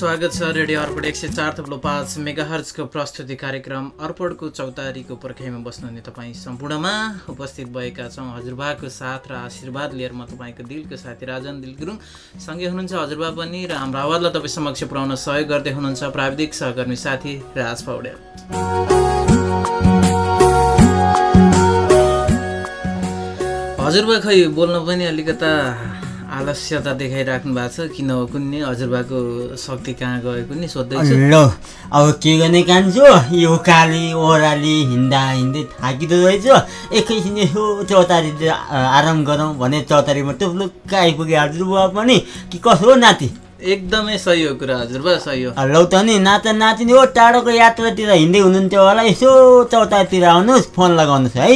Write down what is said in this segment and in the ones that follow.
स्वागत छ रेडियो अर्पण एक सय चार थप्लो पाँच मेगा हर्जको प्रस्तुति कार्यक्रम अर्पणको चौतारीको पर्खाइमा बस्नुहुने तपाईँ सम्पूर्णमा उपस्थित भएका छौँ। हजुरबाको साथ र आशीर्वाद लिएर म तपाईँको दिलको साथी राजन दिल गुरुङ सँगै हुनुहुन्छ हजुरबा पनि र हाम्रो आवाजलाई तपाईँ समक्ष पुर्याउन सहयोग गर्दै हुनुहुन्छ प्राविधिक सहकर्मी साथी राज पौडेल। हजुरबा खै बोल्न पनि अलिकता आलस्यता देखाइराख्नु भएको छ किन हो कुन्ने? हजुरबाको शक्ति कहाँ गयो कुन्ने? सोध्दैछु। ल अब के गर्ने कान्छु? यो काली ओह्राली हिँड्दा हिँड्दै थाकिँदो रहेछ। एकैछिन यसो चौतारीतिर आराम गरौँ भने चौतारीमा टुप्लुक्क आइपुगे हजुरबुवा पनि कि कसो हो नाति? एकदमै सही हो कुरा हजुरबा सही हो लौ त नि नाता नातिनी हो टाढोको यात्रातिर हिँड्दै हुनुहुन्थ्यो होला यसो चौतारीतिर आउनुहोस् फोन लगाउनुहोस् है।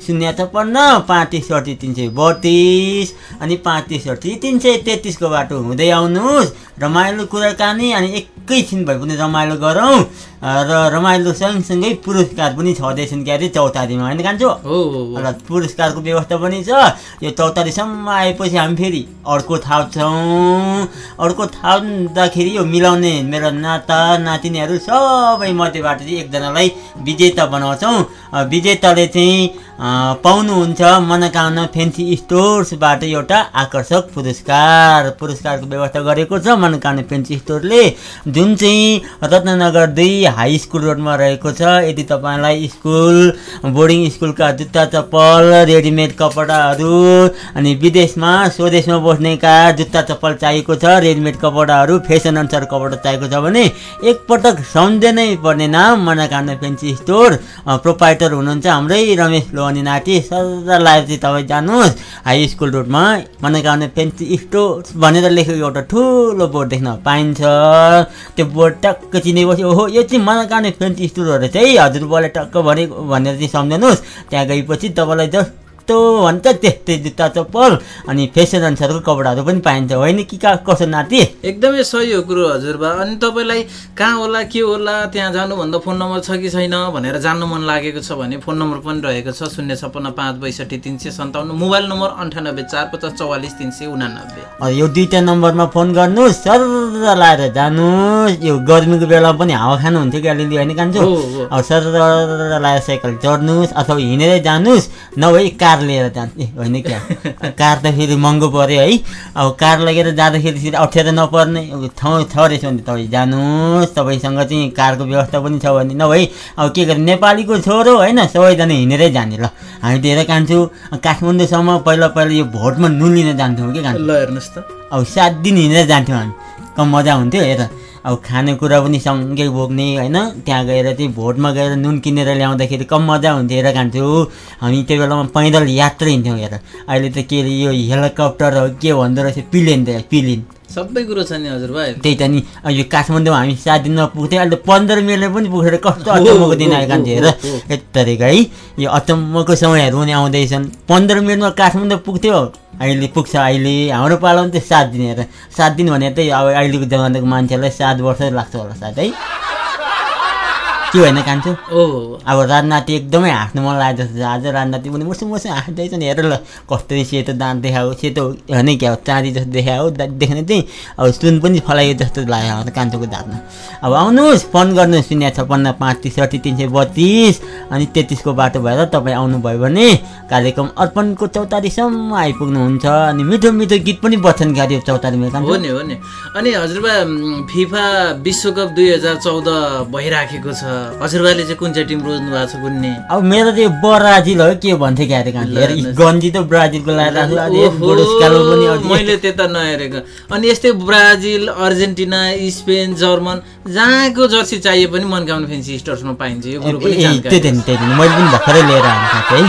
शून्य छप्पन्न पाँच त्रिसठी तिन सय बत्तिस अनि पाँच त्रिसठी तिन सय तेत्तिसको बाटो हुँदै आउनुहोस्। रमाइलो कुराकानी अनि एकैछिन भए पनि रमाइलो गरौँ। र रमाइलो सँगसँगै पुरस्कार पनि छँदैछन् क्या अरे चौतारीमा होइन कान्छु? हो र पुरस्कारको व्यवस्था पनि छ। यो चौतारीसम्म आएपछि हामी फेरि अर्को थाप्छौँ अर्को थाप्दाखेरि यो मिलाउने मेरो नाता नातिनीहरू सबै मध्येबाट चाहिँ एकजनालाई विजेता बनाउँछौँ। विजेताले चाहिँ पाउनुहुन्छ मनोकामना फेन्सी स्टोर्सबाट एउटा आकर्षक पुरस्कार। पुरस्कारको व्यवस्था गरेको छ मनोकामना फेन्सी स्टोरले। जुन चाहिँ रत्ननगर दुई हाई स्कुल रोडमा रहेको छ यदि तपाईँलाई स्कुल बोर्डिङ स्कुलका जुत्ता चप्पल रेडिमेड कपडाहरू अनि विदेशमा स्वदेशमा बस्नेका जुत्ता चप्पल चाहिएको छ रेडिमेड कपडाहरू फेसन अनुसार कपडा चाहिएको छ भने एकपटक सम्झनै पर्ने नाम मनोकामना फेन्सी स्टोर प्रोपाइटर हुनुहुन्छ हाम्रै रमेश लोहानी नाटी सर चाहिँ तपाईँ जानुहोस्। हाई स्कुल रोडमा मनोकामना फेन्सी स्टोर भनेर लेखेको एउटा ठुलो बोर्ड देख्न पाइन्छ। त्यो बोर्ड टक्क चिनेपछि ओहो यो चाहिँ मनोकामना फेन्सी स्टोरहरू चाहिँ हजुरबाले टक्क भने भनेर चाहिँ सम्झनुहोस्। त्यहाँ गएपछि तपाईँलाई जस्तो भन्छ त्यस्तै जुत्ता चप्पल अनि फेसन अनुसारको कपडाहरू पनि पाइन्छ। होइन कि का कसो नाति? एकदमै सही हो कुरो हजुरबा अनि तपाईँलाई कहाँ होला के होला त्यहाँ जानुभन्दा फोन नम्बर छ कि छैन भनेर जान्नु मन लागेको छ भने फोन नम्बर पनि रहेको छ शून्य छप्पन्न पाँच बैसठी तिन सय सन्ताउन्न। मोबाइल नम्बर अन्ठानब्बे चार पचास चौवालिस तिन सय उनानब्बे। यो दुईवटा नम्बरमा फोन गर्नुहोस्। सर लाएर जानुहोस्। यो गर्मीको बेला पनि हावा खानुहुन्थ्यो कि अलिअलि होइन कान्छु? सर लाएर साइकल चढ्नुहोस् अथवा हिँडेरै जानुहोस्। नभए कार लिएर जानु ए होइन क्या? कार त फेरि महँगो पऱ्यो है। अब कार लगेर जाँदाखेरि फेरि अप्ठ्यारो नपर्ने। ठाउँ छ रहेछ भने तपाईँ जानुहोस्। तपाईँसँग चाहिँ कारको व्यवस्था पनि छ भने नभए अब के गर्नु? नेपालीको छोरो होइन? सबैजना हिँडेरै जाने ल। हामी धेरै कान्छु काठमाडौँसम्म पहिला पहिला यो भोटमा नुन लिन जान्थ्यौँ कि कान्छु? ल हेर्नुहोस् त। अब सात दिन हिँडेर जान्थ्यौँ हामी। मजा हुन्थ्यो हेर। अब खानेकुरा पनि सँगै बोक्ने होइन? त्यहाँ गएर चाहिँ भोटमा गएर नुन किनेर ल्याउँदाखेरि कम मजा हुन्थ्यो हेर खान्थ्यो। हामी त्यो बेलामा पैदल यात्रा हिँड्थ्यौँ हेर। अहिले त के अरे यो हेलिकप्टर हो के भन्दो रहेछ पिलिन त पिलिन। सबै कुरो छ नि हजुरबा त्यही त नि। यो काठमाडौँ हामी सात दिनमा पुग्थ्यौँ अहिले त पन्ध्र मिनटले पनि पुगेर कस्तो अचम्मको दिन आयो कान्छे हेर। यत्तरीको है। यो अचम्मको समयहरू पनि आउँदैछन्। पन्ध्र मिनटमा काठमाडौँ पुग्थ्यो। अहिले पुग्छ। अहिले हाम्रो पालामा चाहिँ सात दिन हेर। सात दिन भने चाहिँ अब अहिलेको जमानाको मान्छेलाई सात वर्ष लाग्छ होला सायद। है के होइन कान्छु? ओ। अब राजनाति एकदमै हाँस्नु मन लाग्यो जस्तो आज राजनाति पनि मुसु मुसु हाँस्दैछ नि। हेर ल कस्तो सेतो दाँत देखायो। सेतो होइन क्या हो चाँदी जस्तो देखायो। देख्ने चाहिँ अब सुन पनि फलायो जस्तो लाग्यो कान्छोको दाँतमा अब आउनुहोस् फोन गर्नुहोस्। शून्य छप्पन्न पाँच त्रिसठी तिन सय बत्तिस। अनि तेत्तिसको बाटो भएर तपाईँ आउनुभयो भने कार्यक्रम अर्पणको चौतारीसम्म आइपुग्नुहुन्छ। अनि मिठो मिठो गीत पनि बज्छन् क्या यो चौतारीमा हो नि हो नि। अनि हजुरबा फिफा विश्वकप दुई हजार चौध भइराखेको छ। हजुरबाले चाहिँ कुन चाहिँ टिम रोज्नु भएको छ कुन्ने? अब मेरो चाहिँ ब्राजिल हो के भन्थ्यो क्या अरे। गन्जी त ब्राजिलको लगाएर अब मैले त्यता नहेरेको। अनि यस्तै ब्राजिल अर्जेन्टिना स्पेन जर्मन जहाँको जर्सी चाहिए पनि मनकाउनु फेन्सी स्टोर्समा पाइन्छ। यो कुरो पनि ए, त्यही त त्यही मैले पनि भर्खरै लिएर आएको साथी है।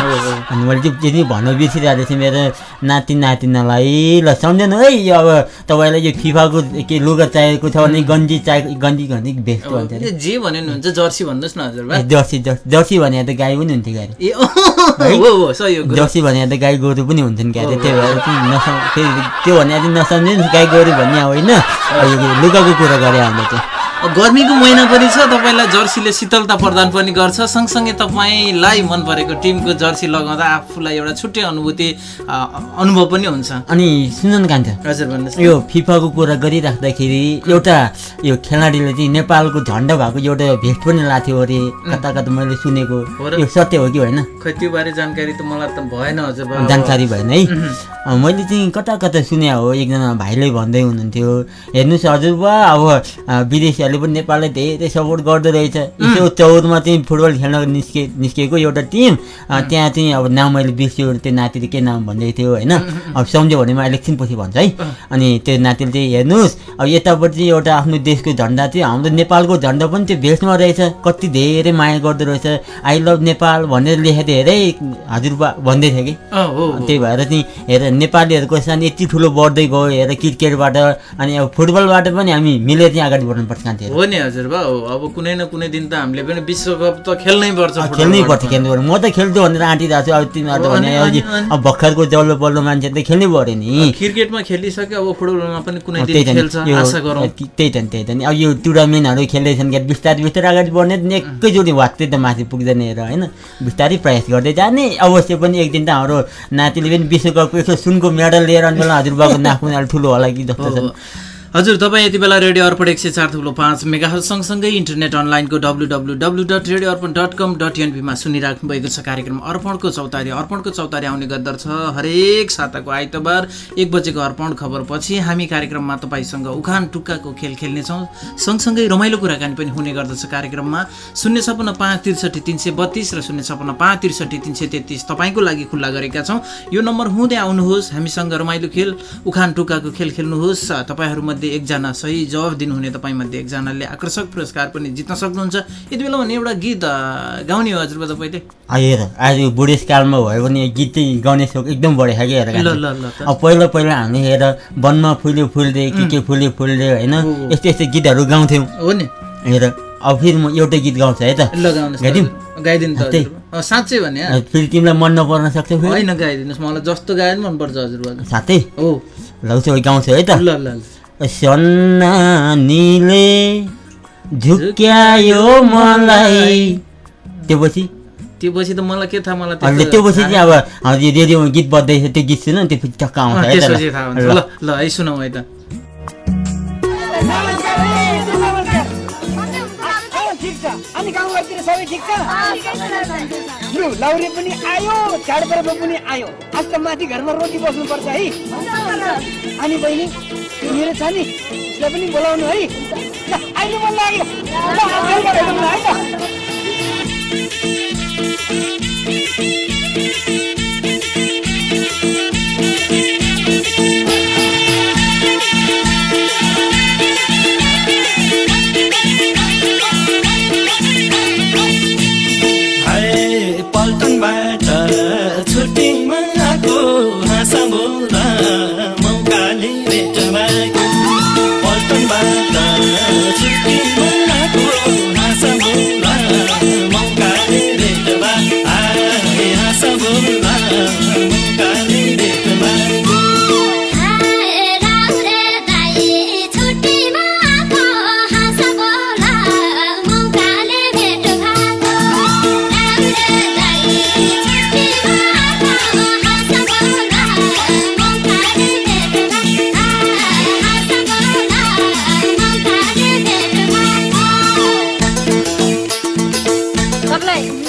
अनि मैले चाहिँ त्यति भन्नु बिर्सिरहेको थिएँ मेरो नाति नातिनालाई। ल सम्झनु है अब तपाईँलाई यो फिफाको के लुगा चाहिएको छ भने गन्जी चाहिएको गन्जी भने भेस्ट भन्छ जे भने हुन्छ जर्सी भन्नुहोस् न हजुरबा ए, जर्सी जर्सी जर्सी भने त गाई पनि हुन्थ्यो ए हो सही कुरो जर्सी भने त गाई गोरु पनि हुन्छन् क्या अरे त्यही भएर नसम त्यो भने चाहिँ नसम्झे नि गाई गोरु भन्ने होइन। लुगाको कुरा गरे हामीले चाहिँ गर्मीको महिना पनि छ तपाईँलाई जर्सीले शीतलता प्रदान पनि गर्छ। सँगसँगै तपाईँलाई मन परेको टिमको जर्सी लगाउँदा आफूलाई एउटा छुट्टै अनुभूति अनुभव पनि हुन्छ। अनि सुन कान्छ हजुर भन्नुहोस्। यो फिफाको कुरा गरिराख्दाखेरि एउटा यो खेलाडीले चाहिँ नेपालको झन्डा भएको एउटा भेस्ट पनि लाथ्यो अरे कता कता मैले सुनेको? यो सत्य हो कि होइन? खै त्यो बारे जानकारी त मलाई त भएन हजुर। जानकारी भएन है। मैले चाहिँ कता कता सुने हो एकजना भाइले भन्दै हुनुहुन्थ्यो। हेर्नुहोस् हजुरबा अब अँ, विदेशीहरूले पनि नेपाललाई धेरै सपोर्ट गर्दो रहेछ। यसो चौरमा चाहिँ फुटबल खेल्न निस्के निस्केको एउटा टिम त्यहाँ चाहिँ अब नाम मैले बिर्स्यो त्यो नातिले के नाम भन्दै थियो होइन? अब सम्झ्यो भने म इलेक्सन पछि भन्छ है। अनि त्यो नातिले चाहिँ हेर्नुहोस् अब यतापट्टि चाहिँ एउटा आफ्नो देशको झन्डा चाहिँ हाम्रो नेपालको झन्डा पनि त्यो भेस्टमा रहेछ। कति धेरै माया गर्दो रहेछ। आई लभ नेपाल भनेर लेखेको थियो हेरे हजुरबा भन्दै थियो कि। त्यही भएर चाहिँ हेर नेपालीहरूको स्थान यति ठुलो बढ्दै गयो हेर क्रिकेटबाट। अनि अब फुटबलबाट पनि हामी मिलेर चाहिँ अगाडि बढ्नुपर्छ। हो नि हजुर बा अब कुनै न कुनै दिन त हामीले पनि विश्वकप त खेल्नै पर्छ खेल्नै। पर्छ खेल्नु पर्छ म त खेल्छु भनेर आँटिरहेको छु अब तिमीहरू भने अनि- अब भर्खरको जल्लो पल्लो मान्छे त खेल्नै पऱ्यो नि। क्रिकेटमा खेलिसक्यो अब फुटबलमा पनि कुनै दिन त्यही त नि, खेल्छ यो- आशा गरौँ। त्यही त नि त्यही त नि। अब यो टुर्नामेन्टहरू खेल्दैछन् क्या बिस्तारै बिस्तारै अगाडि बढ्ने नि एकैचोटि वात्तै त माथि पुग्दैन हेर होइन? बिस्तारै प्रयास गर्दै जाने अवश्य पनि एक दिन त हाम्रो नातिले पनि विश्वकपको यसो सुनको मेडल लिएर हजुरबाको अलिक ठुलो होला कि जस्तो छ। हजुर तपाईँ यति बेला रेडियो अर्पण एक सय चार थुप्रो पाँच मेगा सँगसँगै इन्टरनेट अनलाइनको W W W dot radio Arpan dot com dot एनपीमा सुनिराख्नु भएको छ कार्यक्रम अर्पणको चौतारी। अर्पणको चौतारी आउने गर्दछ हरेक साताको आइतबार एक बजेको अर्पण खबरपछि। हामी कार्यक्रममा तपाईँसँग उखान टुक्काको खेल खेल्नेछौँ। सँगसँगै रमाइलो कुराकानी पनि हुने गर्दछ कार्यक्रममा। शून्य छपन्न पाँच त्रिसठी तिन सय बत्तिस र शून्य छपन्न पाँच त्रिसठी तिन सय तेत्तिस तपाईँको लागि खुल्ला गरेका छौँ। यो नम्बर हुँदै आउनुहोस्। हामीसँग रमाइलो खेल उखान टुक्काको खेल खेल्नुहोस्। तपाईँहरूमध्ये एकजना सही जवाब दिनुहुने तपाईँमध्ये एकजनाले आकर्षक पुरस्कार पनि जित्न सक्नुहुन्छ। यति बेला भने एउटा गीत गाउने हो हजुरबा तपाईँले हेर आज बुढेसकालमा भयो भने गीत चाहिँ गाउने सोख एकदम। ल ल त। अब पहिला पहिला हामी हेर वनमा फुल्यो फुल्दै के के फुल्यो फुल्दै होइन। यस्तो यस्तो गीतहरू गाउँथ्यौँ। हो नि। हेर अब फेरि म एउटै गीत गाउँछु है त। गाइदिनु। हजुर साँच्चै भने फेरि तिमीलाई मन नपर्न सक्छ होइन गाइदिनुहोस्। मलाई जस्तो गायो नि मनपर्छ हजुरबा साथै। हो। ल उसो गाउँछु है त। ल ल। सन्नानीले झुक्यायो मलाई त्यो पछि त्यो पछि त मलाई के थाहा मलाई अहिले त्यो पछि चाहिँ अब रेडियोमा गीत बज्दैछ त्यो गीत सुन त्यो पछि टक्क आउँछ अँ, है त त्यसपछि थाहा हुन्छ ल। ल है सुनौ है त अँ, ठिक छ अनि सबै ठिक छ लु लौरे पनि आयो चाडपर्व पनि आयो। आज त माथि घरमा रोटी बस्नुपर्छ है। अनि बहिनी मेरो छ नि उसलाई पनि बोलाउनु है। अहिले मन लाग्यो।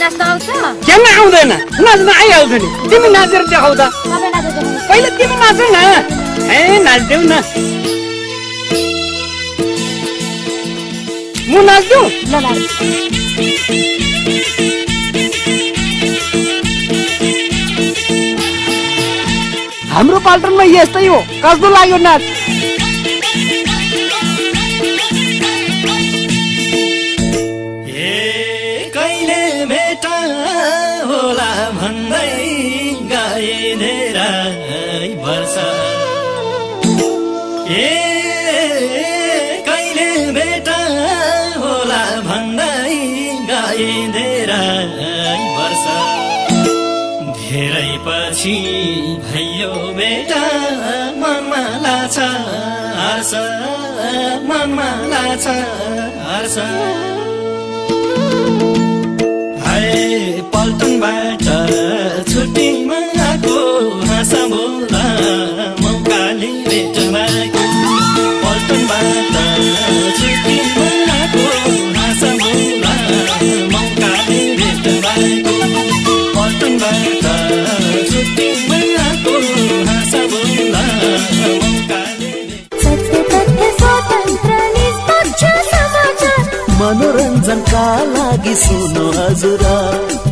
नाच्न आउँछ किन आउँदैन नाच्न आइहाल्छ नि तिमी नाचेर देखाउ त पहिला तिमी नाचौ न ए नाचिदेऊ न म ल हाम्रो पाल्टनमा यस्तै हो कस्तो लाग्यो नाच लाग्छ हर्ष हाय पल्टनबाट। लागि सुन्नु हजुर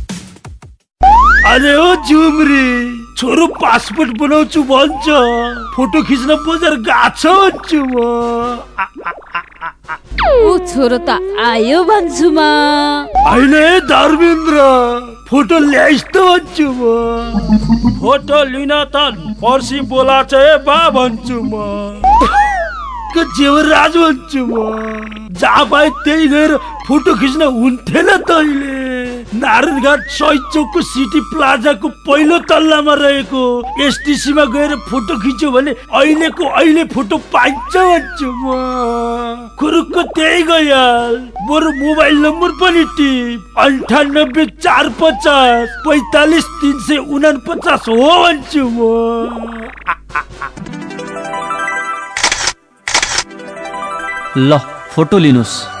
अरे ओ झुमरी छोरो पासपोर्ट बनाउँछु भन्छ। फोटो खिच्न बजार गएको भन्छु म। ऊ छोरो त आयो भन्छु म। अहिले धर्मेन्द्र फोटो ल्याइस् त भन्छु म। फोटो लिन त पर्सि बोलाछ है बा भन्छु म। जेवराज भन्छु म? जहाँ पाए त्यही गएर फोटो खिच्न हुन्थेन तैँले। नारायणघाट सहिद चौकको सिटी प्लाजाको पहिलो तल्लामा रहेको एसटिसीमा गएर फोटो खिच्यो भने अहिलेको अहिले फोटो पाइन्छ भन्छु म। त्यही गइहाल बरु मोबाइल नम्बर पनि टिप। अन्ठानब्बे चार पचास पैतालिस तिन सय उना पचास हो भन्छु म। ल फोटो लिनुहोस्।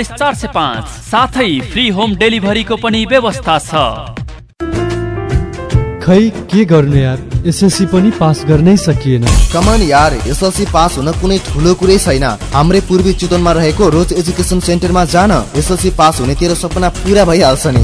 चार सय पाँच। साथै फ्री होम डेलिभरीको पनि व्यवस्था छ। खै के गर्ने यार? एसएलसी पनि पास गर्नै सकिएन। कमान यार एसएलसी पास हुन कुनै ठुलो कुरै छैन। हाम्रै पूर्वी चितवनमा रहेको रोज एजुकेसन सेन्टरमा जान एसएलसी पास हुने तेरो सपना पुरा भइहाल्छ नि।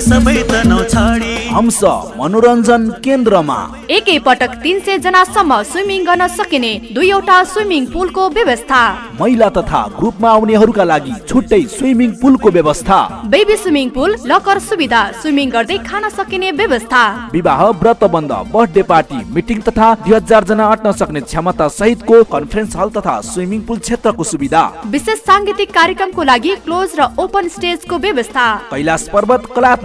सबै तनाउ छाडी हंस मनोरञ्जन केन्द्रमा। एकै पटक तिन सय जनासम्म स्विमिङ गर्न सकिने दुईवटा स्विमिङ पुलको व्यवस्था। महिला तथा ग्रुपमा आउनेहरूका लागि छुट्टै स्विमिङ पुलको व्यवस्था। बेबी स्विमिङ पुल लकर सुविधा स्विमिङ गर्दै खान सकिने व्यवस्था। विवाह व्रत बन्द बर्थडे पार्टी मिटिङ तथा दुई हजार जना अट्न सक्ने क्षमता सहितको कन्फरेन्स हल तथा स्विमिङ पुल क्षेत्रको सुविधा। विशेष साङ्गीतिक कार्यक्रमको लागि क्लोज र ओपन स्टेजको व्यवस्था। कैलाश पर्वत कलात्मक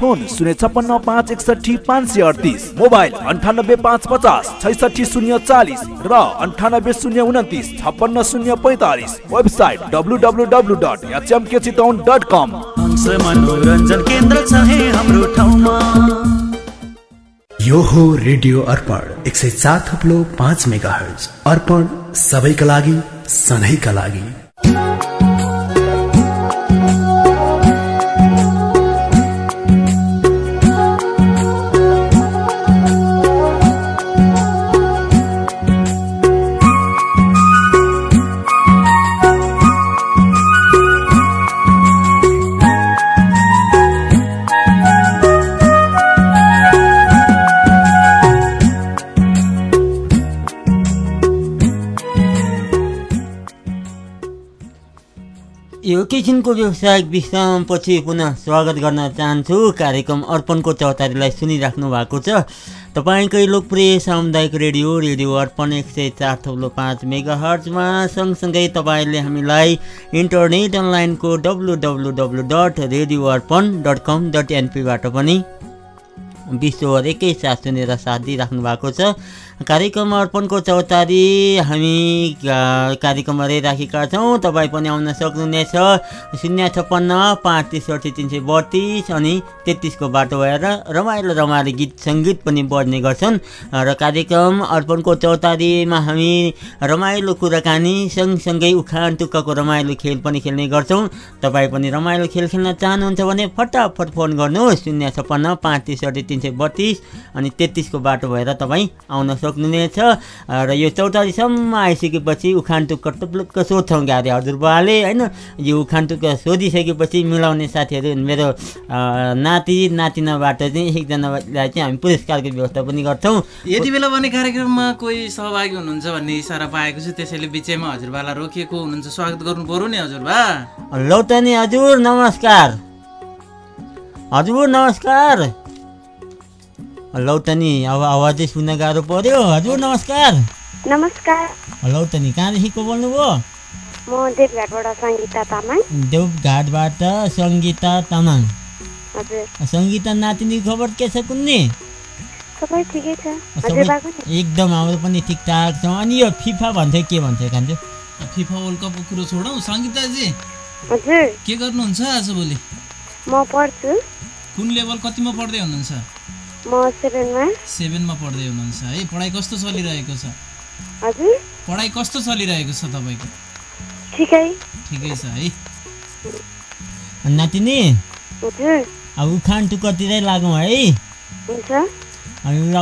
फोन शून्य छप्पन्न पाँच एकसठी पाँच सय अडतिस मोबाइल अन्ठानब्बे पाँच पचास छैसठी शून्य चालिस र अन्ठानब्बे शून्य उन्तिस छप्पन्न शून्य पैँतालिस website W W W dot HMK Chitwan dot com. Hans मनोरञ्जन केन्द्र छ है हाम्रो ठाउँमा। यो हो रेडियो अर्पण एक सय चार थप्लो पाँच मेगा हर्ज अर्पण सबैका लागि सधैँका लागि। एकैछिनको व्यवसायिक विश्रामपछि पुनः स्वागत गर्न चाहन्छु। कार्यक्रम अर्पणको चौतारीलाई सुनिराख्नु भएको छ। तपाईँकै लोकप्रिय सामुदायिक रेडियो रेडियो अर्पण एक सय चार थप्लो पाँच मेगा हर्चमा सँगसँगै तपाईँले हामीलाई इन्टरनेट अनलाइनको W W W dot radio Arpan dot com dot एनपीबाट पनि विश्वभर एकैसाथ सुनेर साथ दिइराख्नु भएको छ। कार्यक्रम अर्पणको चौतारी हामी कार्यक्रममा रहिराखेका छौँ। तपाईँ पनि आउन सक्नुहुनेछ। शून्य छप्पन्न पाँच त्रिसठी तिन सय बत्तिस अनि तेत्तिसको बाटो भएर रमाइलो रमाइलो गीत सङ्गीत पनि बज्ने गर्छन्। र कार्यक्रम अर्पणको चौतारीमा हामी रमाइलो कुराकानी सँगसँगै उखान टुक्काको रमाइलो खेल पनि खेल्ने गर्छौँ। तपाईँ पनि रमाइलो खेल खेल्न चाहनुहुन्छ भने फटाफट फोन गर्नुहोस्। शून्य छप्पन्न पाँच त्रिसठी तिन सय बत्तिस अनि तेत्तिसको बाटो भएर तपाईँ आउन सक्नु सक्नुहुनेछ र यो चौतारीसम्म आइसकेपछि उखान टुक्क टुप्लुक्क सोध्छौँ गाडी हजुरबाले होइन? यो उखान टुक्क सोधिसकेपछि मिलाउने साथीहरू मेरो नाति नातिनाबाट चाहिँ एकजनालाई चाहिँ हामी पुरस्कारको व्यवस्था पनि गर्छौँ। यति बेला भने कार्यक्रममा कोही सहभागी हुनुहुन्छ भन्ने इसारा पाएको छु। त्यसैले बिचैमा हजुरबालाई रोकिएको हुनुहुन्छ। स्वागत गर्नु पर्यो नि हजुरबा। लौटनी हजुर नमस्कार। हजुर नमस्कार। लौटनी अब आवाजै सुन्न गाह्रो पर्यो हजुर नमस्कार नमस्कार लौटनी कहाँदेखि को बोल्नुभयो म देवघाटबाट सङ्गीता तामाङ देवघाटबाट सङ्गीता तामाङ हजुर सङ्गीता नातिनीको खबर के छ कुन्नी सबै ठिकै छ एकदम हाम्रो पनि ठिकठाक छ अनि यो फिफा भन्थ्यो के भन्थ्यो खान्छु फिफा वर्ल्ड कपको कुरो छोडौँ सङ्गीताजी हजुर के गर्नुहुन्छ आजभोलि म पढ्छु कुन लेभल कतिमा पढ्दै हुनुहुन्छ सेभेनमा। पढ्दै हुनुहुन्छ है। पढाइ कस्तो चलिरहेको छ? पढाइ कस्तो चलिरहेको छ तपाईँको? ठिकै। ठिकै छ है। नातिनी? अब उखान टुक्कतिरै लागौँ है।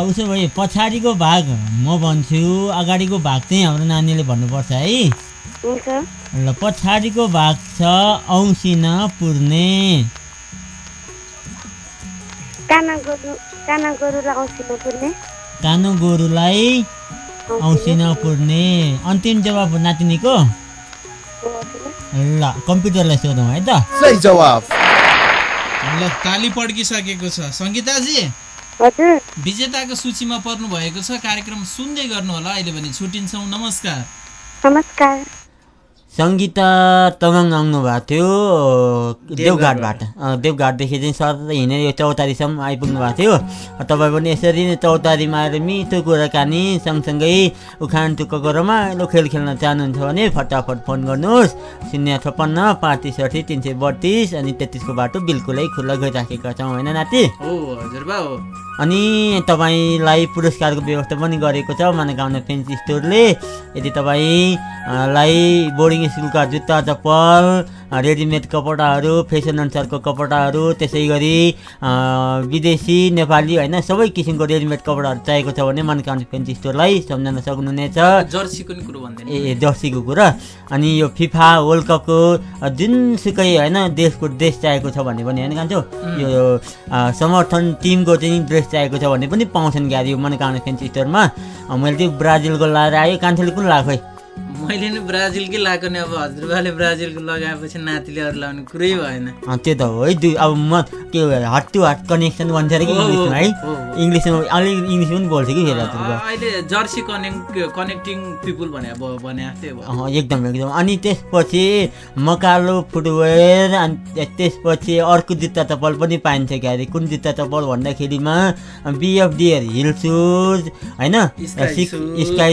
उसो भए पछाडिको भाग। म भन्छु अगाडिको भाग चाहिँ हाम्रो नानीले भन्नुपर्छ है। ल पछाडिको भाग छ औँसिन पुर्ने। काना गोरु काना गोरुलाई औँसीमा पुर्ने। कानो गोरुलाई औँसिन पुर्ने। अन्तिम जवाब हो नातिनीको? ल कम्प्युटरलाई सोधौँ है त। सही जवाब ल ताली पड्किसकेको छ। सङ्गीताजी हजुर। विजेताको सूचीमा पर्नु भएको छ। कार्यक्रम सुन्दै गर्नु होला अहिले भने छुट्टिन्छौँ। नमस्कार। नमस्कार। सङ्गीता तमाङ आउनु भएको थियो देवघाटबाट। देवघाटदेखि चाहिँ सर हिँडेर यो चौतारीसम्म आइपुग्नु भएको थियो। तपाईँ पनि यसरी नै चौतारीमा आएर मिठो कुराकानी सँगसँगै उखान टुक्कको रमाइलो खेल खेल्न चाहनुहुन्छ भने फटाफट फोन गर्नुहोस्। शून्य छप्पन्न पाँच त्रिसठी तिन सय बत्तिस अनि तेत्तिसको बाटो बिल्कुलै खुल्ला गरिराखेका छौँ होइन नाति? अनि तपाईँलाई पुरस्कारको व्यवस्था पनि गरेको छ मनोकामना फेन्सी स्टोरले। यदि तपाईँलाई बोर्डिङ स्कुलका जुत्ता चप्पल रेडिमेड कपडाहरू फेसन अनुसारको कपडाहरू त्यसै गरी विदेशी नेपाली होइन सबै किसिमको रेडिमेड कपडाहरू चाहिएको छ भने मनोकामना फेन्सी स्टोरलाई सम्झन सक्नुहुनेछ जर्सीको कुरो ए जर्सीको कुरा अनि यो फिफा वर्ल्ड कपको जुनसुकै होइन देशको ड्रेस चाहिएको छ भने पनि होइन कान्छो यो समर्थन टिमको चाहिँ ड्रेस चाहिएको छ भने पनि पाउँछन् गाडी यो मनोकामना फेन्सी स्टोरमा मैले चाहिँ ब्राजिलको लाएर आयो कान्छोले कुन है। मैले नि ब्राजिलकै लगाएको नि अब हजुरबाले ब्राजिलको लगाएपछि नातिले अरू लगाउने कुरै भएन। त्यो त हो। है दुई अब म के हार्ट टु हार्ट कनेक्सन भन्छ अरे कि इङ्ग्लिसमा है। इङ्ग्लिसमा अलिक इङ्ग्लिस पनि बोल्छ कि फेरि अहिले जर्सी कनेक्ट कनेक्टिङ पिपुल भने अब भने एकदम एकदम। अनि त्यसपछि मकालो फुटवेयर अनि त्य- त्यसपछि अर्को जुत्ता चप्पल पनि पाइन्छ क्या अरे। कुन जुत्ता चप्पल भन्दाखेरिमा बिएफडिएर हिल सुज होइन? स्काई सिक-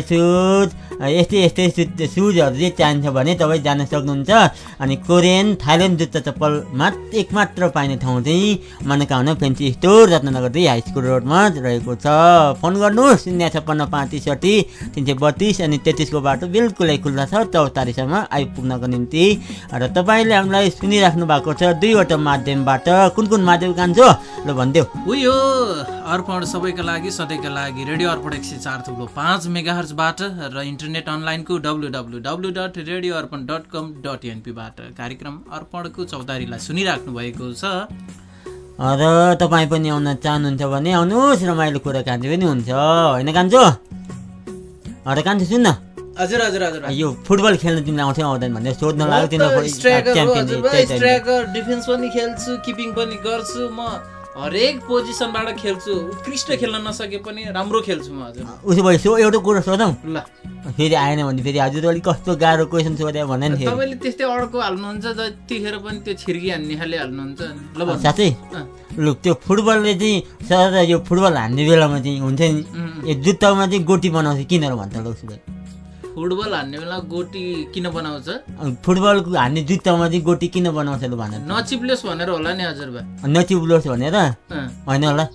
सुज। यस्तै यस्तै सुजहरू चाहिँ चाहिन्छ भने तपाईँ जान सक्नुहुन्छ। अनि कोरियन थाइल्यान्ड जुत्ता चप्पल मात्र एक मात्र पाइने ठाउँ चाहिँ मनोकामना फेन्सी स्टोर रत्नगर दुई हाई स्कुल रोडमा रहेको छ। फोन गर्नुहोस् शून्य छप्पन्न पाँच त्रिसठी तिन सय बत्तिस अनि तेत्तिसको बाटो बिल्कुलै खुल्ला छ चौतारीसम्म आइपुग्नको निम्ति। र तपाईँले हामीलाई सुनिराख्नु भएको छ दुईवटा माध्यमबाट। कुन कुन माध्यम कान्छो ल भनिदेऊ उयो अर्पण सबैका लागि सधैँका लागि रेडियो अर्पण एक सय चार थुप्रो पाँच मेगाहर्जबाट र अनलाइनको W W W dot radio Arpan dot com dot एनपीबाट कार्यक्रम अर्पणको चौतारीलाई सुनिराख्नु भएको छ। र तपाईँ पनि आउन चाहनुहुन्छ भने आउनुहोस् रमाइलो कुराकानी पनि हुन्छ। होइन कान्छो? र कान्छो सुन्न। हजुर हजुर हजुर। यो फुटबल खेल्न तिमीलाई आउँथ्यो आउँदैन भनेर सोध्न। स्ट्राइकर डिफेन्स पनि खेल्छु किपिङ पनि गर्छु म हरेक पोजिसनबाट खेल्छु। उत्कृष्ट खेल्न नसके पनि राम्रो खेल्छु म हजुर उसो भए सो एउटा कुरो सोधौँ? ल। फेरि आएन भने फेरि हजुर अलिक कस्तो गाह्रो क्वेसन सोध्यो भने नि तपाईँले त्यस्तै अड्को हाल्नुहुन्छ जतिखेर पनि त्यो छिर्की हान्ने खाले हाल्नुहुन्छ। ल अँ। लु त्यो फुटबलले चाहिँ सर यो फुटबल हान्ने बेलामा चाहिँ हुन्छ नि। यो जुत्तामा चाहिँ गोटी बनाउँछ किनेर भन्छ ल उसो भए फुटबल हान्ने बेला गोटी किन बनाउँछ? अनि फुटबलको हान्ने जुत्तामा चाहिँ गोटी किन बनाउँछ लु भन नचिप्लोस् भनेर होला नि हजुरबा नचिप्लोस् भनेर। होइन होला।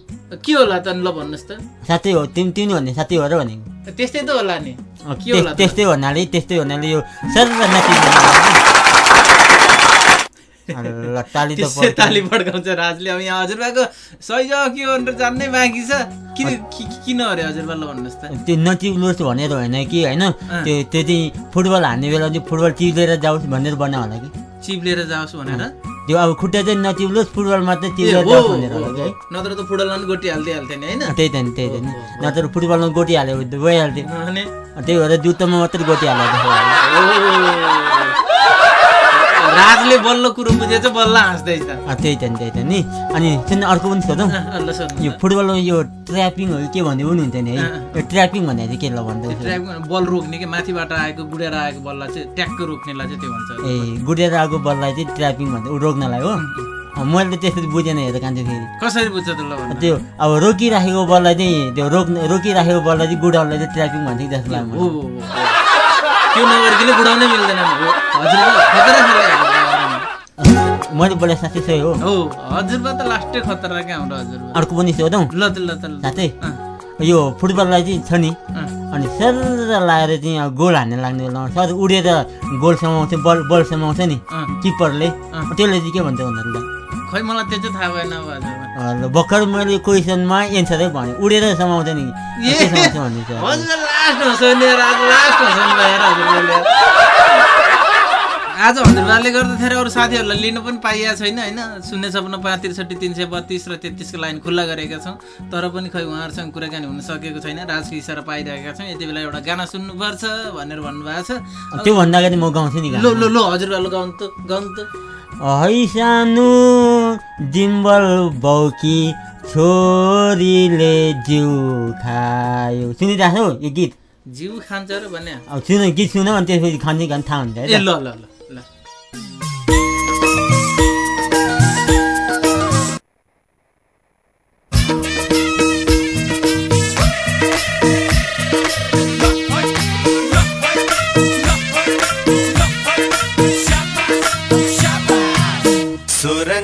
के होला त ल भन्नुहोस् त। साँच्चै हो तिमी तिमी भन्ने साँच्चै हो र भनेको त्यस्तै त होला नि। के होला त्यस्तै भन्नाले त्यस्तै भन्नाले यो त त्यसै। ताली पड्काउँछ राजले? अब यहाँ हजुरबाको सही जग्गा के हो भनेर जान्नै बाँकी छ। किन किन अरे हजुरबा ल भन्नुहोस् त? त्यो नचिप्लोस् भनेर होइन कि होइन? त्यो त्यो चाहिँ फुटबल हान्ने बेला चाहिँ फुटबल चिप्लेर जाओस् भनेर बना होला कि। चिप्लेर जाओस् भनेर? त्यो अब खुट्टा चाहिँ नचिप्लोस् फुटबल मात्रै चिप्लेर जाओस् भनेर होला कि नत्र त फुटबलमा पनि गोटी हाल्दै हाल्थ्यो नि होइन? त्यही त नि त्यही त नि। नत्र फुटबलमा गोटी हाल्यो भने त गइहाल्थ्यो त्यही भएर जुत्तामा मात्रै गोटी हाल्यो राजले बल्ल कुरो बुझेछ बल्ल हाँस्दैछ त्यही त नि त्यही त नि अनि सुन्न अर्को पनि सोधौँ यो फुटबलमा यो ट्र्यापिङ हो कि भन्ने पनि हुन्छ नि है यो ट्र्यापिङ चाहिँ के ल भन्दा गर्नु बल रोक्ने कि माथिबाट आएको गुडेर आएको बललाई चाहिँ ट्याक्क रोक्नेलाई चाहिँ त्यो भन्छ ए गुडेर आएको बललाई चाहिँ ट्र्यापिङ भन्छ रोक्नलाई हो मैले त त्यसरी बुझेन हेर कान्छ फेरि कसरी बुझ्छ त ल? त्यो अब रोकिराखेको बललाई चाहिँ त्यो रोक्ने रोकिराखेको बललाई चाहिँ गुडाउनलाई चाहिँ ट्र्यापिङ भन्छ कि जस्तो लाग्छ। त्यो नगरिकन बुढाउनै मिल्दैन हजुर मैले बोले साँच्चै सही हो। हो हजुरबा त लास्टै खतरा क्या हाम्रो हजुरबा। अर्को पनि सोधौँ ल त ल त साँच्चै यो फुटबललाई चाहिँ छ नि अनि सर लाएर चाहिँ गोल हान्ने लाग्ने बेलामा सर उडेर गोल समाउँछ बल बल समाउँछ नि किपरले। त्यसले चाहिँ के भन्छ भन्दा खै मलाई त्यो चाहिँ थाहा भएन हजुरमा ल भर्खर मैले क्वेसनमा एन्सरै भने। उडेर समाउँछ नि के समाउँछ भन्ने छ हजुर लास्ट लास्ट हँसाउनु भयो यार हजुरबाले आज हजुरबाले गर्दाखेरि अरू साथीहरूलाई लिन पनि पाइएको छैन होइन? शून्य छपन्न पाँच त्रिसठी तिन सय बत्तिस र तेत्तिसको लाइन खुल्ला गरेका छौँ। तर पनि खै उहाँहरूसँग कुराकानी हुन सकेको छैन राजको इसारा पाइरहेका छौँ। यति बेला एउटा गाना सुन्नुपर्छ भनेर भन्नुभएको छ। त्योभन्दा अगाडि म गाउँछु नि लो लो लो हजुरबाले गाउनु त गाउनु त। है सानो डिम्बल बौकी छोरीले जिउ खायो। सुनिरहेको छौ यो गीत? जिउ खान्छ र भने अब सुन गीत सुन अनि त्यसपछि खाने खाने थाहा हुन्छ? ल ल ल।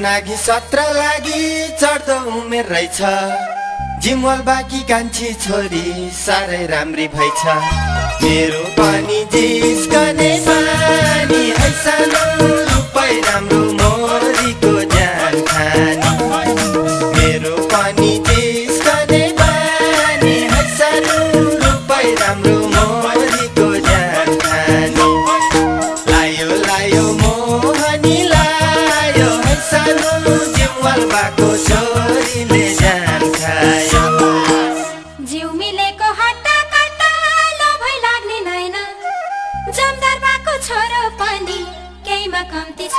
नाघी सत्र लागि चढ्दो उमेर रहेछ। जिमल बाँकी कान्छी छोरी साह्रै राम्री भएछ। मेरो पनि जिस्कने बानी है सानो। राम्रो मोरीको ज्यान खाने मेरो पनि जिस्कने बानी है सानो रूपै राम्रो मोरीको ज्यान खाने लायो लायो मोहनी लायो है सानो जिम्वाल छोरीले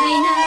कम्ती छैन कति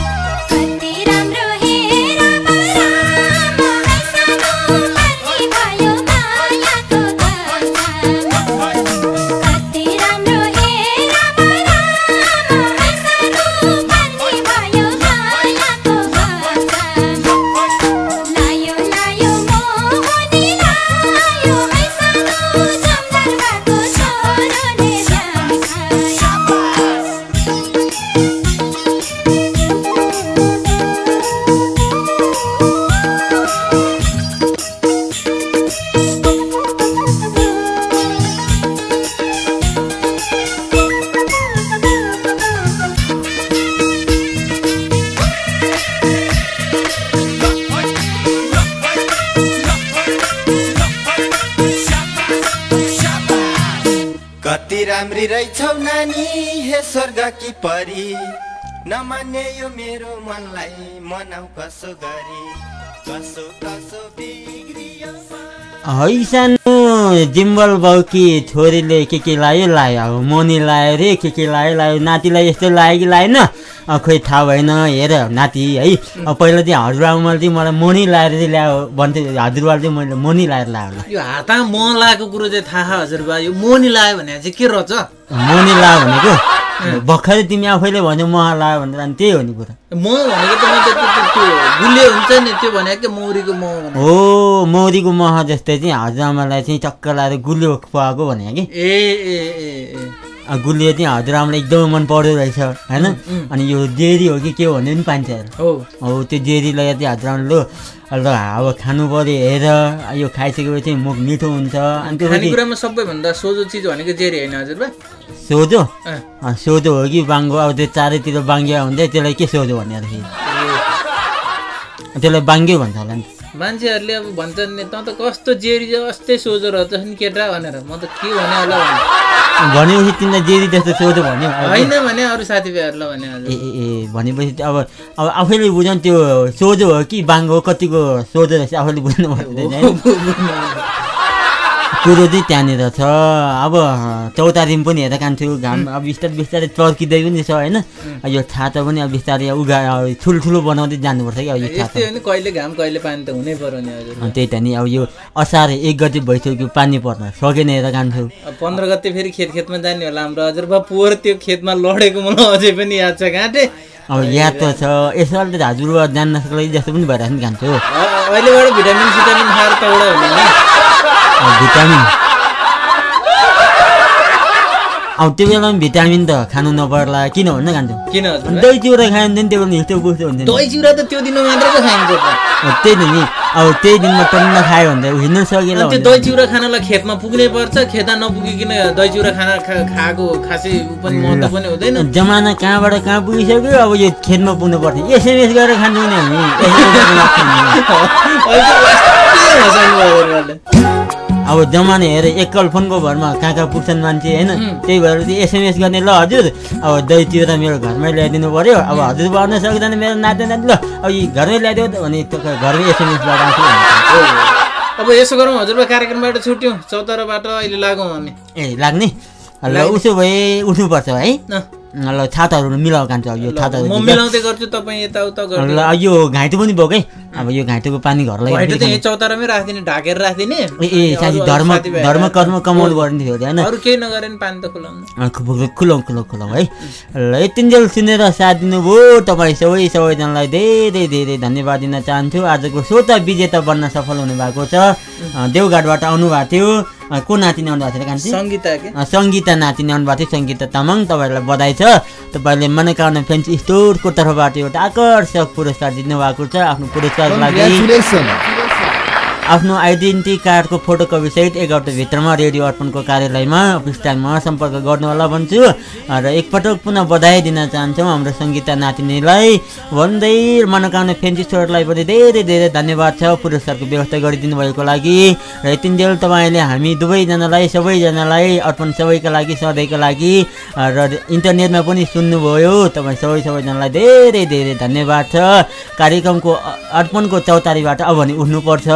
कसो गरी कसो कसो बिग्रियो है सानो जिम्बल बाउकी छोरीले के के लायो? लायो। अब मोनी लायो रे के के लायो? लायो। नातिलाई यस्तो लाग्यो कि लाएन? खोइ थाहा भएन हेर नाति है। अब पहिला चाहिँ हजुरआमाले चाहिँ मलाई मोनी लाएर चाहिँ ल्यायो भन्थ्यो हजुरबाले चाहिँ मैले मोनी लाएर होला। यो हातमा मह लागेको कुरो चाहिँ थाहा हजुरबा। यो मोनी लायो भने चाहिँ के रहेछ मोनी लायो भनेको? भर्खरै तिमी आफैले भन्यो मह लायो भनेर अनि त्यही हो नि कुरा। मह भनेको त मैले त्यो- गुलियो हुन्छ नि त्यो भनेको मौरीको मह हो मौरीको मह जस्तै चाहिँ हजुरआमालाई चाहिँ चक्क लाएर गुलियो खुवाएको भने कि? ए ए ए। गुलियो चाहिँ हजुरआमालाई एकदमै मन पर्दो रहेछ होइन? अनि यो जेरी हो कि के हो भने पनि पाइन्छ। हो। हो त्यो जेरी लगाएर चाहिँ हजुरआमाले लो ल अब खानु पऱ्यो हेर यो खाइसकेपछि मुख मिठो हुन्छ। अनि त्यो खानेकुरामा सबैभन्दा सोझो चिज भनेको जेरी होइन हजुरबा सोझो? सोझो हो कि बाङ्गो? अब त्यो चारैतिर बाङ्गिया हुन्छ त्यसलाई के सोझो फेरि। त्यसलाई बाङ्गे भन्छ होला नि मान्छेहरूले अब भन्छन् नि तँ त कस्तो जेरी जस्तै सोझो रहेछ नि केटा भनेर। म त के भने होला भने। भनेपछि तिमीलाई जेरी त्यस्तो सोझो भन्यो होइन भने अरू साथीभाइहरूलाई भने ए ए भनेपछि अब अब आफैले बुझ्नु त्यो सोझो हो कि बाङ्गो कतिको सोझो रहेछ आफैले बुझ्नु पर्दैन है कुरो चाहिँ त्यहाँनिर छ। अब चौतारीमा पनि हेरेर कान्छु घाम अब बिस्तारै बिस्तारै चर्किँदै पनि छ होइन? यो छाता पनि अब बिस्तारै उगा ठुल्ठुलो बनाउँदै जानुपर्छ कि अब यो छाता। नि कहिले घाम कहिले पानी त हुनै पर्यो नि हजुर। त्यही त नि अब यो असार एक गति भइसक्यो पानी पर्न सकेन हेरेर कान्छु पन्ध्र गते फेरि खेत खेतमा जाने होला हाम्रो हजुरबा पोहोर त्यो खेतमा लडेको मलाई अझै पनि याद छ घाँटे अब याद त छ यसो त हजुरबा जान्न नसक्ला जस्तो पनि भइरहेको नि कान्छु अ- अहिलेबाट भिटामिन सिटामिन खाएर तौडा हुने नि। अब भिटामिन अब त्यो बेला पनि भिटामिन त खानु नपर्ला किन भन्न कान्छु किन दही चिउरा खायो भने त्यो बेला हिस्टो बुझ्दो हुन्छ नि। दही चिउरा त त्यो दिनमा मात्र खाइन्छ अब त्यही त नि अब त्यही दिनमा टन्न खायो भने त हिँड्न सकेन त्यो दही चिउरा खानलाई खेतमा पुग्नै पर्छ खेतमा नपुगिकन दही चिउरा खाना खाएको खासै पनि महत्त्व पनि हुँदैन जमाना कहाँबाट कहाँ पुगिसक्यो अब यो खेतमा पुग्नु पर्छ एसएमएस गरेर खान्छौँ नि हामी अब जमाना हेर एकल फोनको भरमा कहाँ कहाँ पुग्छन् मान्छे होइन? त्यही भएर चाहिँ एसएमएस गर्ने ल हजुर। अब दही चिउरा मेरो घरमै ल्याइदिनु पऱ्यो अब हजुर आउन सक्दैन मेरो नाति नाति। ल अब यी घरमै ल्याइदियो त भने त्यो घरमै एसएमएसबाट आउँछु। अब यसो गरौँ हजुरबा कार्यक्रमबाट छुट्यौँ। चौताराबाट अहिले लागौँ हामी ए लाग्ने? ल। उसो भए उठ्नुपर्छ है। ल छाताहरू कान्छ अब यो छाताहरू म। मिलाउँदै गर्छु तपाईँ यताउता गर्नु ल यो घाइतो पनि बोक है अब यो घाइतोको पानी घरलाई चौतारामै राखिदिने ढाकेर राखिदिने। ए ए साथी धर्म धर्म कर्म कमाउनु पर्ने थियो होइन? अरू केही नगरे नि पानी त खुलाउनु। खुलौँ खुलौँ खुलौँ है? ल यतिन्जेल सुनेर साथ दिनुभयो। तपाईँ सबै सबैजनालाई धेरै धेरै धन्यवाद दिन चाहन्छु। आजको श्रोता विजेता बन्न सफल हुनु भएको छ देवघाटबाट आउनु भएको थियो। को नातिनी आउनु भएको थियो कान्छी सङ्गीता सङ्गीता नातिनी आउनु भएको थियो। सङ्गीता तामाङ तपाईँहरूलाई बधाई छ। तपाईँले मनोकामना फ्रेन्च स्टोरको तर्फबाट एउटा आकर्षक पुरस्कार जित्नु भएको छ। आफ्नो पुरस्कारको लागि. आफ्नो आइडेन्टिटी कार्डको फोटोकपी सहित एघारभित्रमा रेडियो अर्पणको कार्यालयमा टाइममा सम्पर्क गर्नुहोला भन्छु। र एकपटक पुनः बधाई दिन चाहन्छौँ हाम्रो सङ्गीता नातिनीलाई। भन्दै मनोकामना फेन्सी स्टोरलाई पनि धेरै धेरै धन्यवाद छ। पुरस्कारको व्यवस्था गरिदिनु भएको लागि। र यतिन्जेल तपाईँले हामी दुवैजनालाई सबैजनालाई अर्पण सबैका लागि सधैँका लागि र इन्टरनेटमा पनि सुन्नुभयो। तपाईँ सबै सबैजनालाई धेरै धेरै धन्यवाद छ। कार्यक्रमको अर्पणको चौतारीबाट अब भने उठ्नुपर्छ।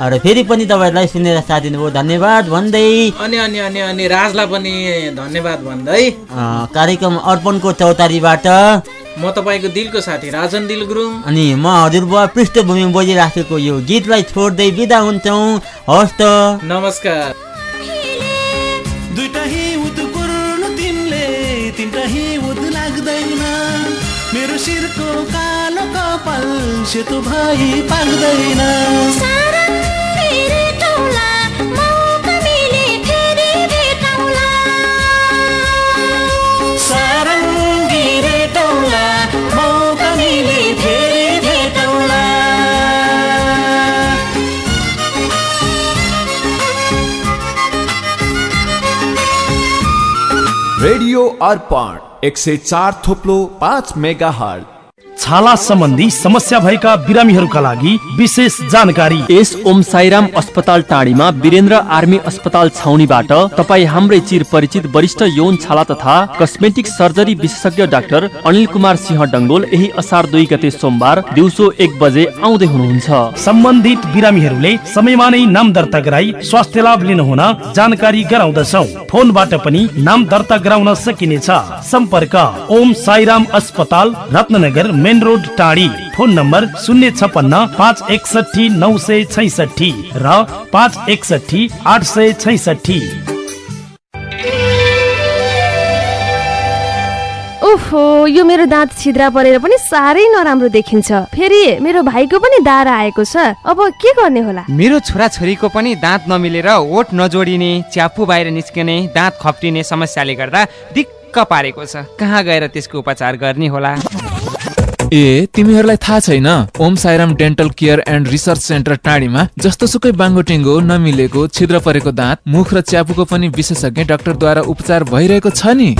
र फेरि पनि तपाईँहरूलाई सुनेर साथ दिनुभयो धन्यवाद भन्दै। अनि अनि अनि अनि राजलाई पनि धन्यवाद भन्दै। कार्यक्रम अर्पणको चौतारीबाट। म तपाईँको दिलको साथी राजन दिल गुरुङ अनि म हजुरबुवा पृष्ठभूमि बोलिराखेको यो गीतलाई छोड्दै बिदा हुन्छौँ। हस् त। नमस्कार। सेतो भई पाक्दैन रेडियो अर्पण एक सय चार थोप्लो पाँच मेगा हर्ट। छाला सम्बन्धी समस्या भएका बिरामीहरूका लागि विशेष जानकारी। यस ओम साईराम अस्पताल टाढीमा वीरेन्द्र आर्मी अस्पताल छाउनीबाट तपाईँ हाम्रै चिर परिचित वरिष्ठ यौन छाला तथा कस्मेटिक सर्जरी विशेषज्ञ डाक्टर अनिल कुमार सिंह डङ्गोल यही असार दुई गते सोमबार दिउँसो एक बजे आउँदै हुनुहुन्छ। सम्बन्धित बिरामीहरूले समयमा नै नाम दर्ता गराई स्वास्थ्य लाभ लिनुहुन जानकारी गराउँदछौ। फोनबाट पनि नाम दर्ता गराउन सकिनेछ। सम्पर्क ओम साईराम अस्पताल Ratnagar main road Tadhi. Phone number शून्य छपन्न पाँच एकसठी नौ सय छैसठी र पाँच एकसठी आठ सय छैसठी ओहो यो मेरो दाँत छिद्रा परेर पनि साह्रै नराम्रो देखिन्छ। फेरि मेरो भाइको पनि दारा आएको छ। अब के गर्ने होला? मेरो छोराछोरीको पनि दाँत नमिलेर ओठ नजोडिने च्यापु बाहिर निस्किने दाँत खप्टिने समस्याले गर्दा दिक्क पारेको छ। कहाँ गएर त्यसको उपचार गर्ने होला? ए तिमीहरूलाई थाहा छैन? Om Sairam dental care and research centre टाढीमा जस्तो सुकै बाङ्गोटिङ्गो नमिलेको छिद्र परेको दाँत मुख र च्यापुको पनि विशेषज्ञ डाक्टरद्वारा उपचार भइरहेको छ नि।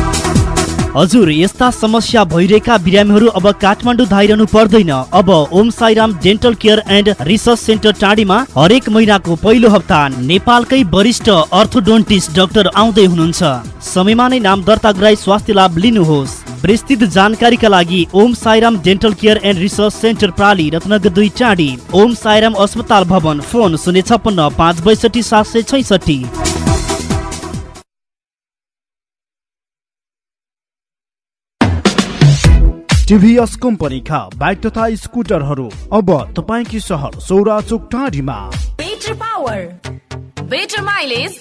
हजुर यस्ता समस्या भइरहेका बिरामीहरू अब काठमाडौँ धाइरहनु पर्दैन। अब Om Sairam dental care and research centre टाढीमा हरेक महिनाको पहिलो हप्ता नेपालकै वरिष्ठ अर्थोडोन्टिस्ट डाक्टर आउँदै हुनुहुन्छ। समयमा नै नाम दर्ता गराई स्वास्थ्य लाभ लिनुहोस्। विस्तृत जानकारीका लागि Om Sairam dental care and research centre प्राली Ratnanagar दुई टाढी ओम साईराम अस्पताल भवन फोन शून्य छप्पन्न पाँच बैसठी सात सय छैसठी। टिभीएस कम्पनीका बाइक तथा स्कुटरहरू अब तपाईँकी सहर Saura Chowk टाढीमा better power better mileage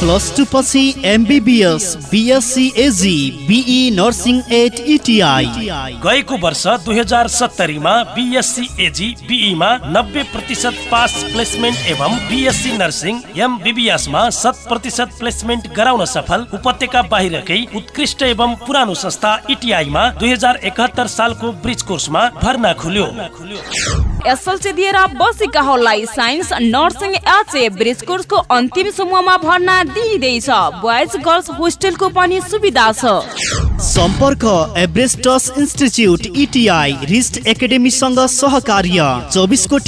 plus two पछि MBBS BSc AG BE nursing at ITI गएको वर्ष दुई हजार सत्तरीमा बिएससी एजी बिईमा नब्बे प्रतिशत पास प्लेसमेन्ट एवं बिएससी नर्सिङ एमबिबिएसमा शत प्रतिशत प्लेसमेन्ट गराउन सफल उपत्यका बाहिरकै उत्कृष्ट एवं पुरानो संस्था इटिआईमा दुई हजार सालको ब्रिज कोर्समा भर्ना खुल्यो। एसएलसी दिएर बसेकाहरूलाई साइन्स नर्सिङ एचए ब्रिज कोर्सको अन्तिम समूहमा भर्ना दिइँदैछ। बोइज गर्ल्स होस्टेलको पनि सुविधा छ। सम्पर्क एभरेस्टस इन्स्टिच्युट इटिआई रिस्ट एकाडेमीसँग सहकार्य। चौबिसको